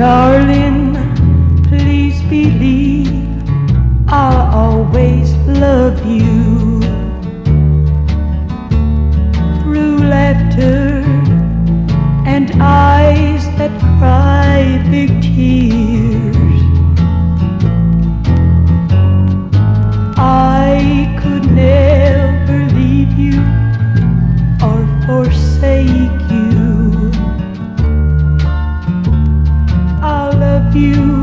Darling, please believe I'll always you.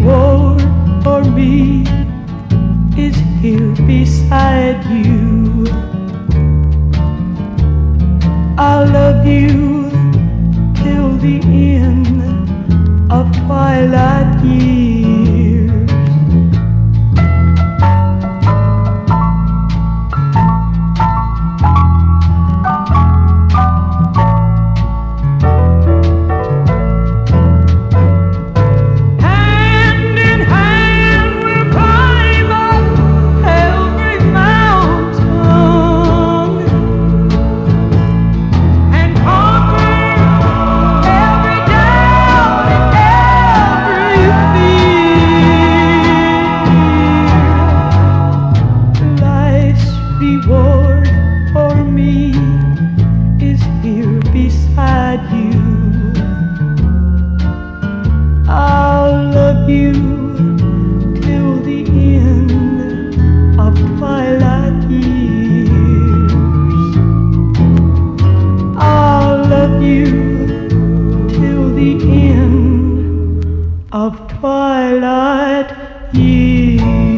reward for me is here beside you. you till the end of twilight years. I'll love you till the end of twilight years.